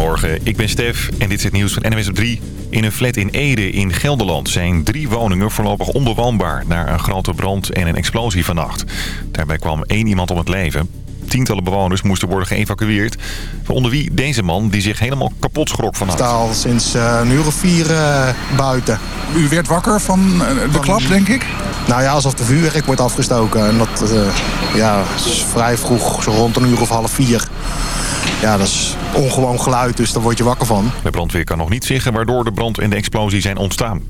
Goedemorgen, ik ben Stef en dit is het nieuws van NWS op 3. In een flat in Ede in Gelderland zijn drie woningen voorlopig onbewoonbaar... na een grote brand en een explosie vannacht. Daarbij kwam één iemand om het leven. Tientallen bewoners moesten worden geëvacueerd. Onder wie deze man die zich helemaal kapot schrok vannacht. Ik sta al sinds uh, een uur of vier uh, buiten. U werd wakker van uh, de van, klap, denk ik? Nou ja, alsof de vuurwerk wordt afgestoken. En dat ja, is vrij vroeg, zo rond een uur of half vier. Ja, dat is ongewoon geluid, dus daar word je wakker van. De brandweer kan nog niet zeggen waardoor de brand en de explosie zijn ontstaan.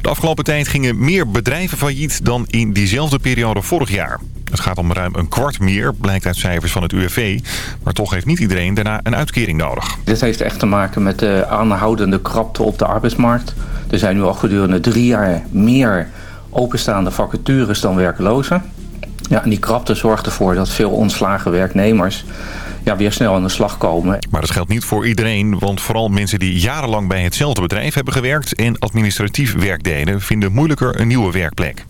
De afgelopen tijd gingen meer bedrijven failliet dan in diezelfde periode vorig jaar. Het gaat om ruim een kwart meer, blijkt uit cijfers van het UWV. Maar toch heeft niet iedereen daarna een uitkering nodig. Dit heeft echt te maken met de aanhoudende krapte op de arbeidsmarkt. Er zijn nu al gedurende drie jaar meer openstaande vacatures dan werklozen. Ja, en die krapte zorgt ervoor dat veel ontslagen werknemers ja, weer snel aan de slag komen. Maar dat geldt niet voor iedereen, want vooral mensen die jarenlang bij hetzelfde bedrijf hebben gewerkt en administratief werk deden, vinden moeilijker een nieuwe werkplek.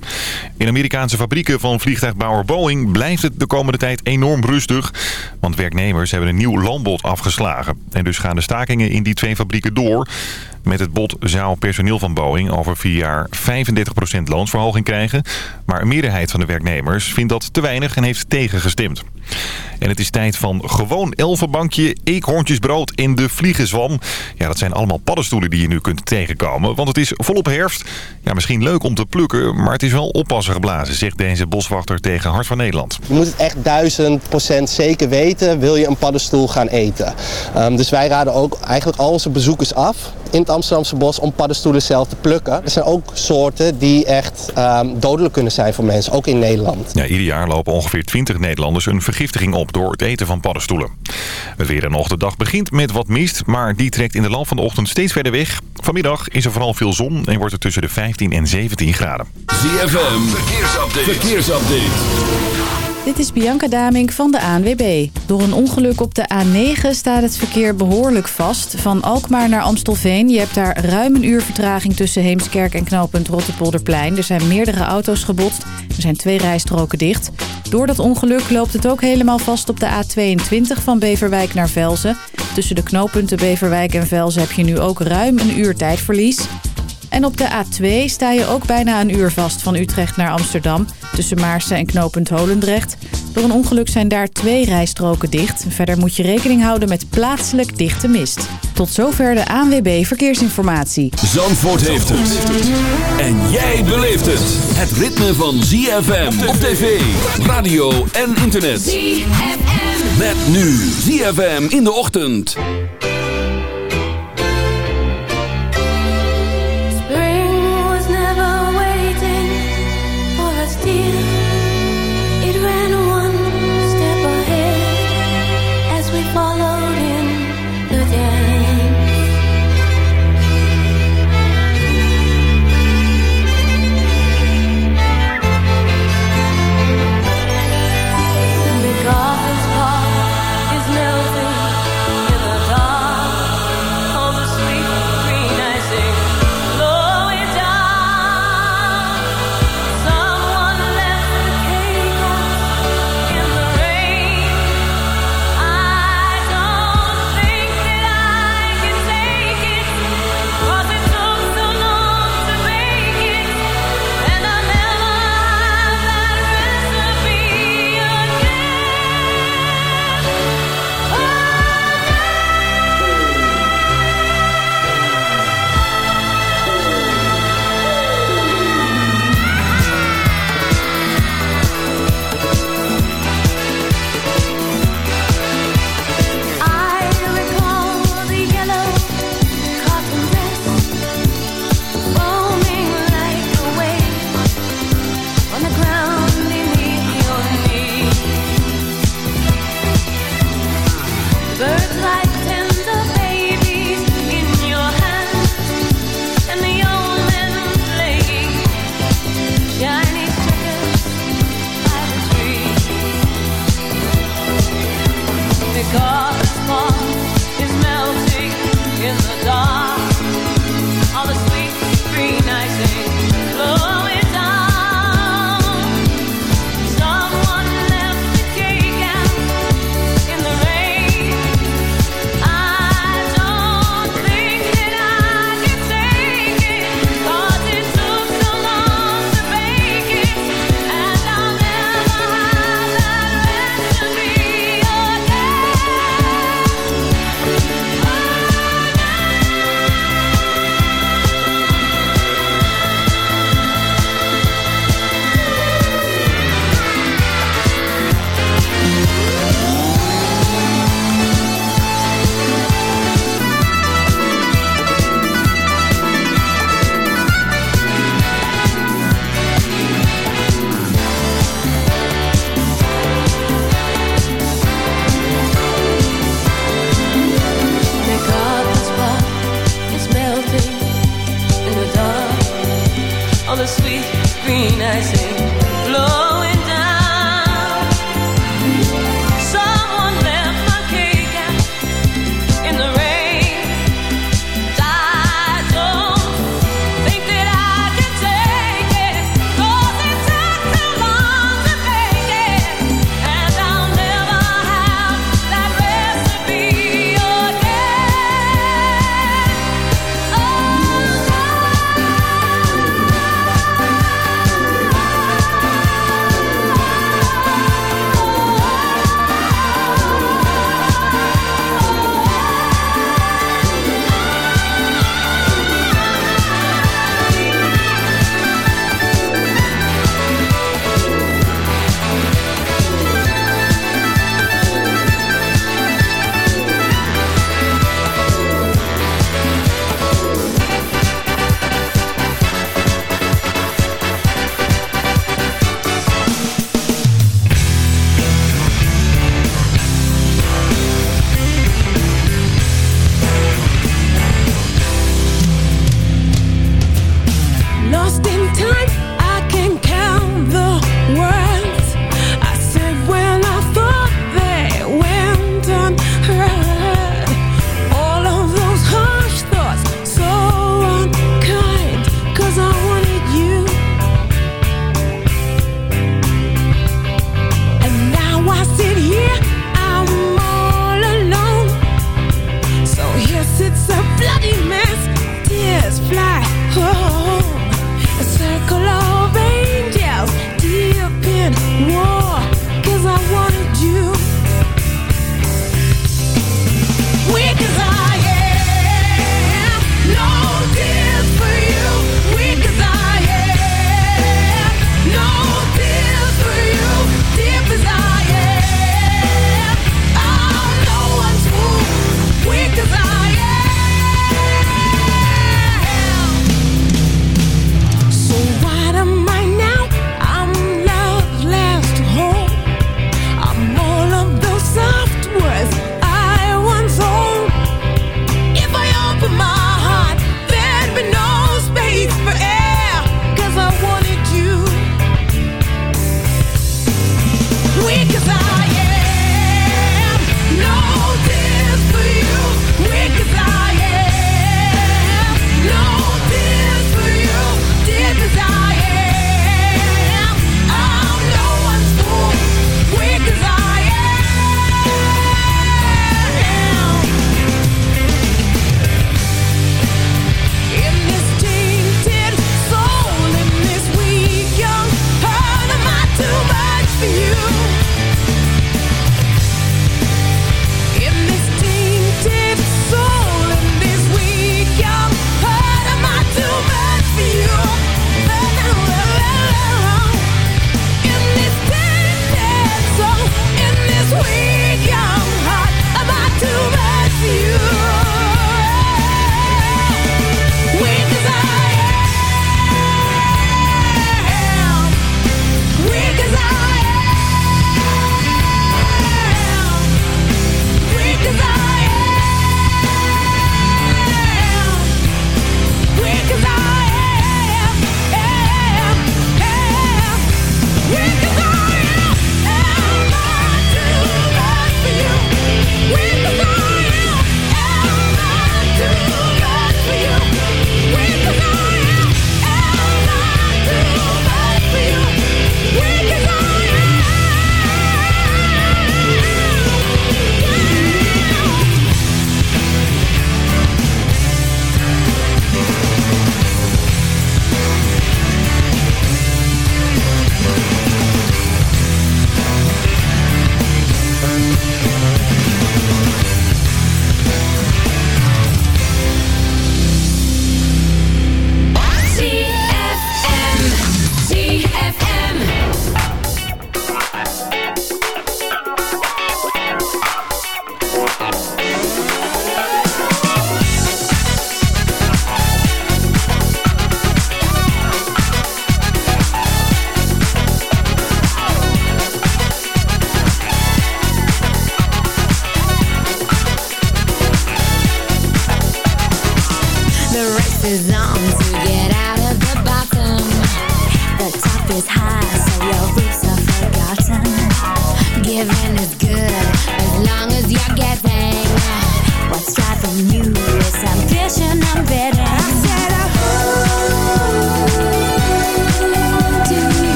In Amerikaanse fabrieken van vliegtuigbouwer Boeing blijft het de komende tijd enorm rustig, want werknemers hebben een nieuw loonbod afgeslagen. En dus gaan de stakingen in die twee fabrieken door. Met het bod zou personeel van Boeing over vier jaar 35% loonsverhoging krijgen. Maar een meerderheid van de werknemers vindt dat te weinig en heeft tegengestemd. En het is tijd van gewoon elfenbankje, eekhoorntjesbrood en de vliegenzwam. Ja, dat zijn allemaal paddenstoelen die je nu kunt tegenkomen. Want het is volop herfst. Ja, misschien leuk om te plukken, maar het is wel oppassen geblazen, zegt deze boswachter tegen Hart van Nederland. Je moet het echt duizend procent zeker weten, wil je een paddenstoel gaan eten. Um, dus wij raden ook eigenlijk al onze bezoekers af in het Amsterdamse bos om paddenstoelen zelf te plukken. Er zijn ook soorten die echt um, dodelijk kunnen zijn voor mensen, ook in Nederland. Ja, ieder jaar lopen ongeveer 20 Nederlanders een vergiftiging op door het eten van paddenstoelen. Het weer en nog de dag begint met wat mist, maar die trekt in de loop van de ochtend steeds verder weg. Vanmiddag is er vooral veel zon en wordt het tussen de 15 en 17 graden. ZFM, verkeersupdate. verkeersupdate. Dit is Bianca Damink van de ANWB. Door een ongeluk op de A9 staat het verkeer behoorlijk vast. Van Alkmaar naar Amstelveen. Je hebt daar ruim een uur vertraging tussen Heemskerk en knooppunt Rottepolderplein. Er zijn meerdere auto's gebotst. Er zijn twee rijstroken dicht. Door dat ongeluk loopt het ook helemaal vast op de A22 van Beverwijk naar Velzen. Tussen de knooppunten Beverwijk en Velzen heb je nu ook ruim een uur tijdverlies. En op de A2 sta je ook bijna een uur vast van Utrecht naar Amsterdam... tussen Maarsen en knooppunt Holendrecht. Door een ongeluk zijn daar twee rijstroken dicht. Verder moet je rekening houden met plaatselijk dichte mist. Tot zover de ANWB Verkeersinformatie. Zandvoort heeft het. En jij beleeft het. Het ritme van ZFM op tv, radio en internet. ZFM. Met nu ZFM in de ochtend.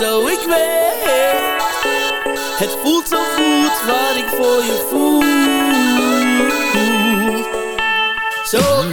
auto, ik weet. Het voelt zo goed wat ik voor je voel. Zo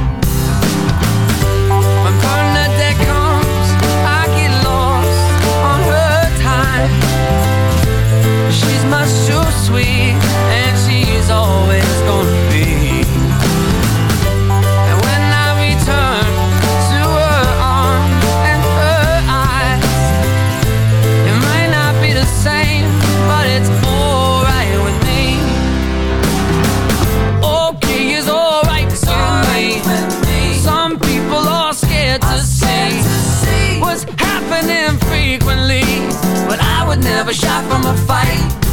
a shot from a fight.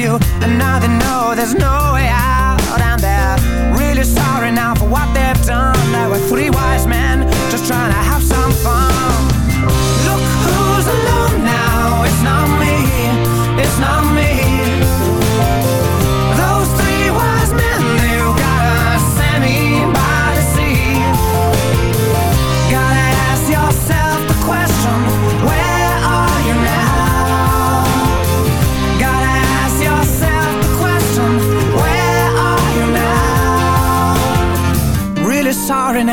you. And now they know there's no way out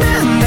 spend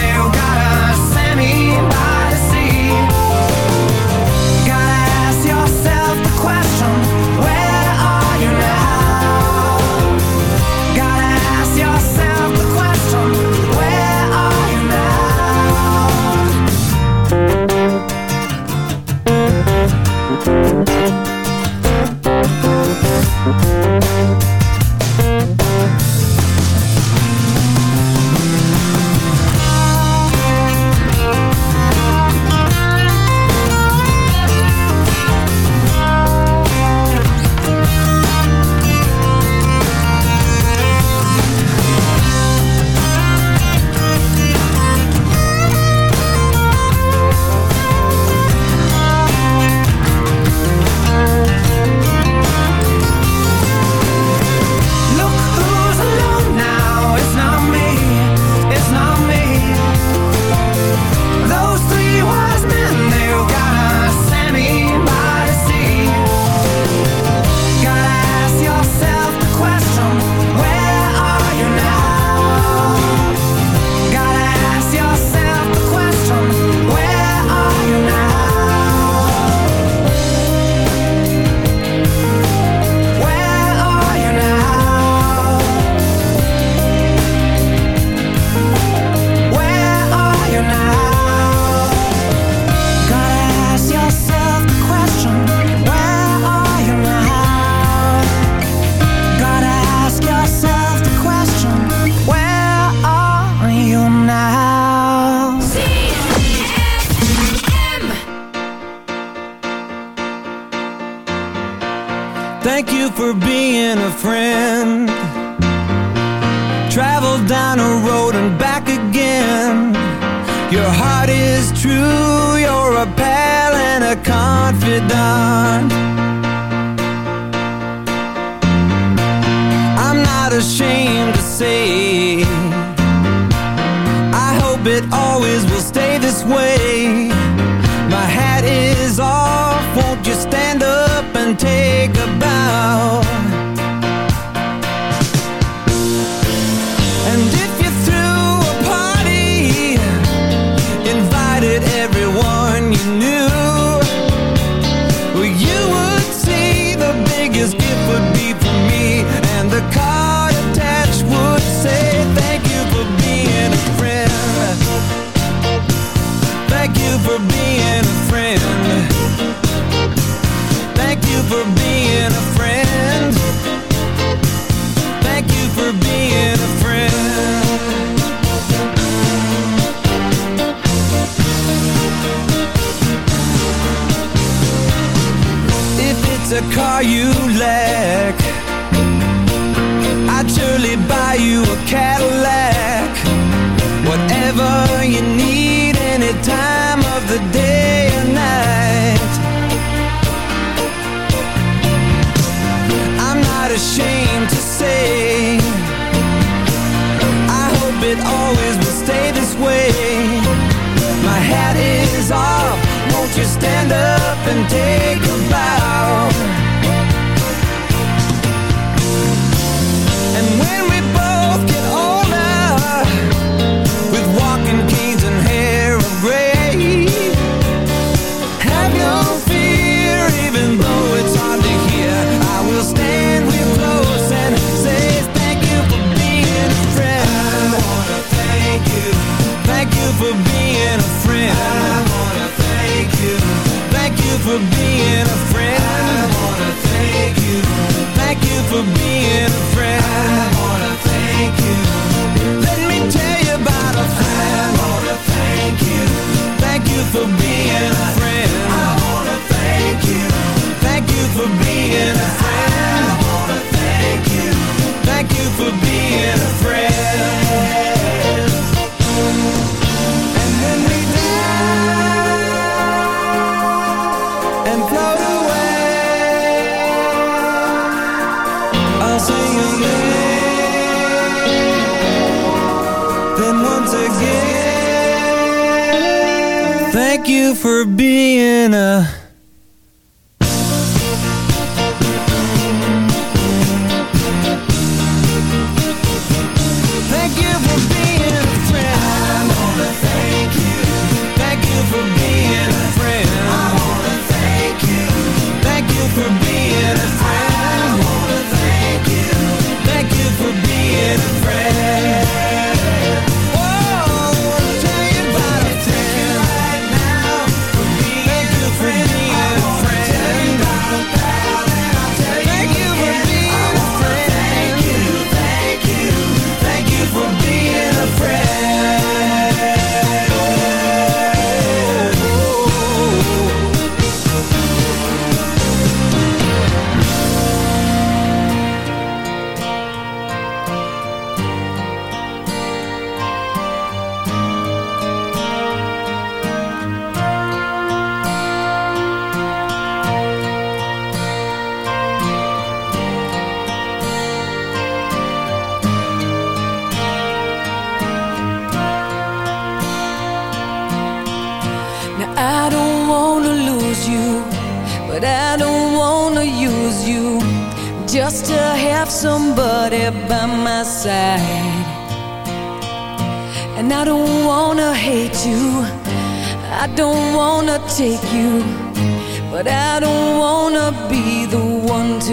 you for being a.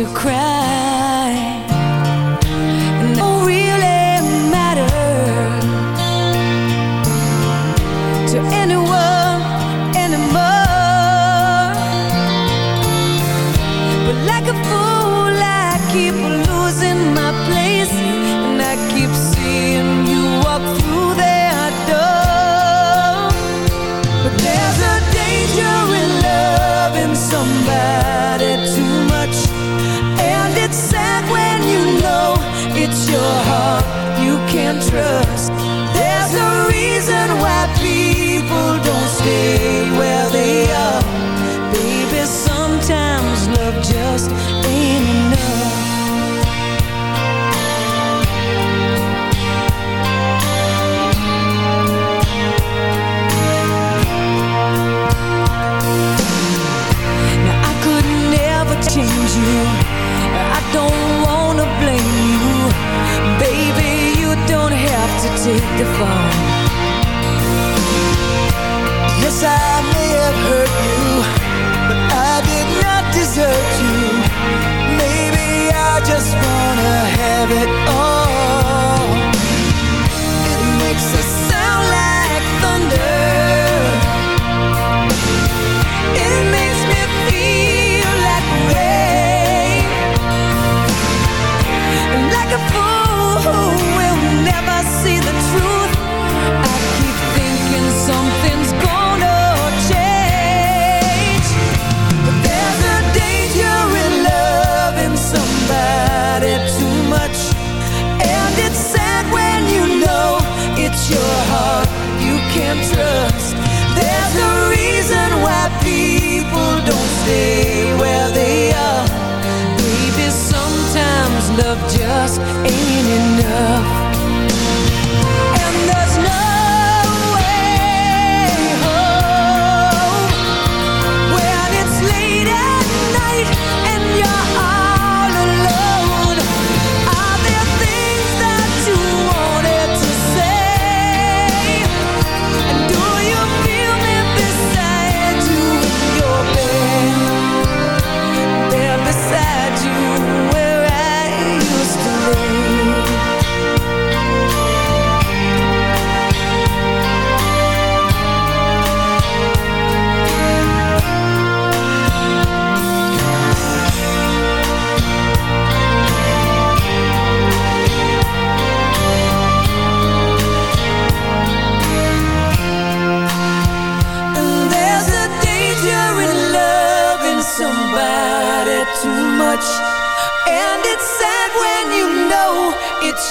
to cry. Have it all. can trust. There's a reason why people don't stay where they are. Baby, sometimes love just ain't enough.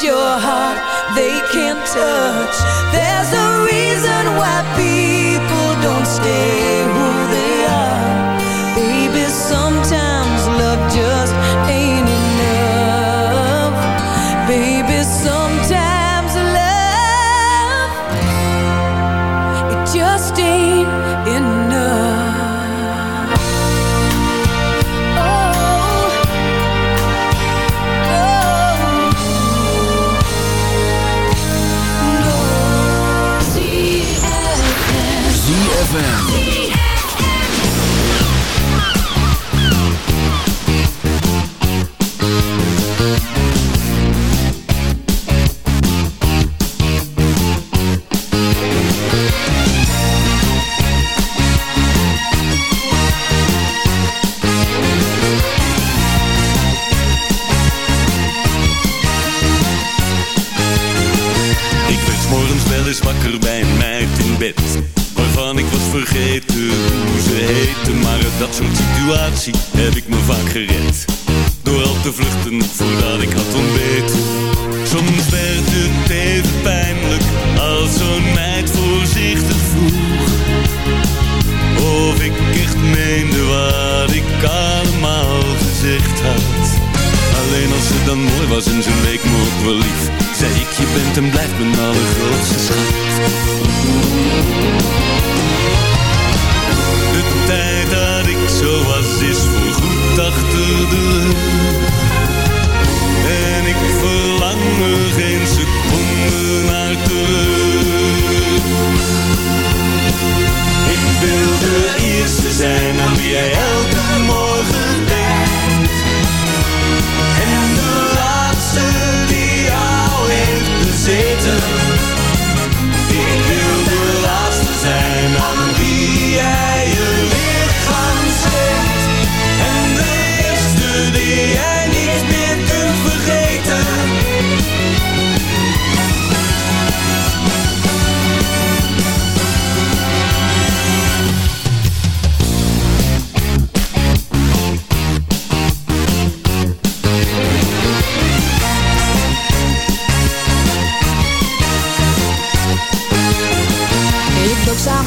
Your heart they can't touch. There's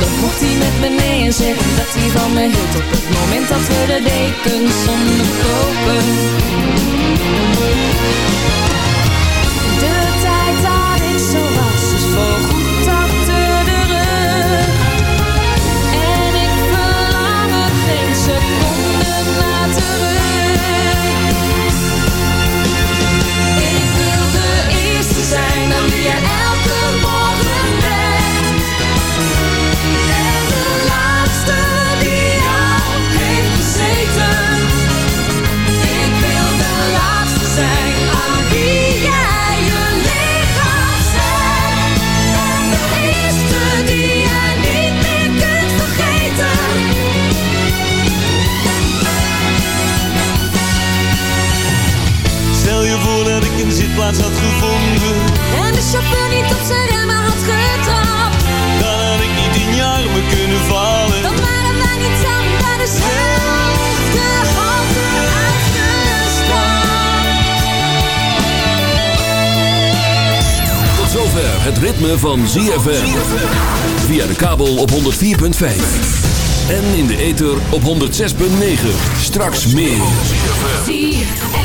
dan mocht hij met me zeggen dat hij van me hield Op het moment dat we de dekens onderkopen De tijd dat ik zo was is voorgoed achter de rug. En ik verlang er geen seconde naar Ik wil de eerste zijn aan wie je zitplaats had gevonden. En de chauffeur niet op zijn remmen had getrapt. Dan had ik niet in je armen kunnen vallen. Dan waren wij niet samen bij dezelfde halte uitgestapt. Tot zover het ritme van ZFM. Via de kabel op 104.5. En in de ether op 106.9. Straks meer.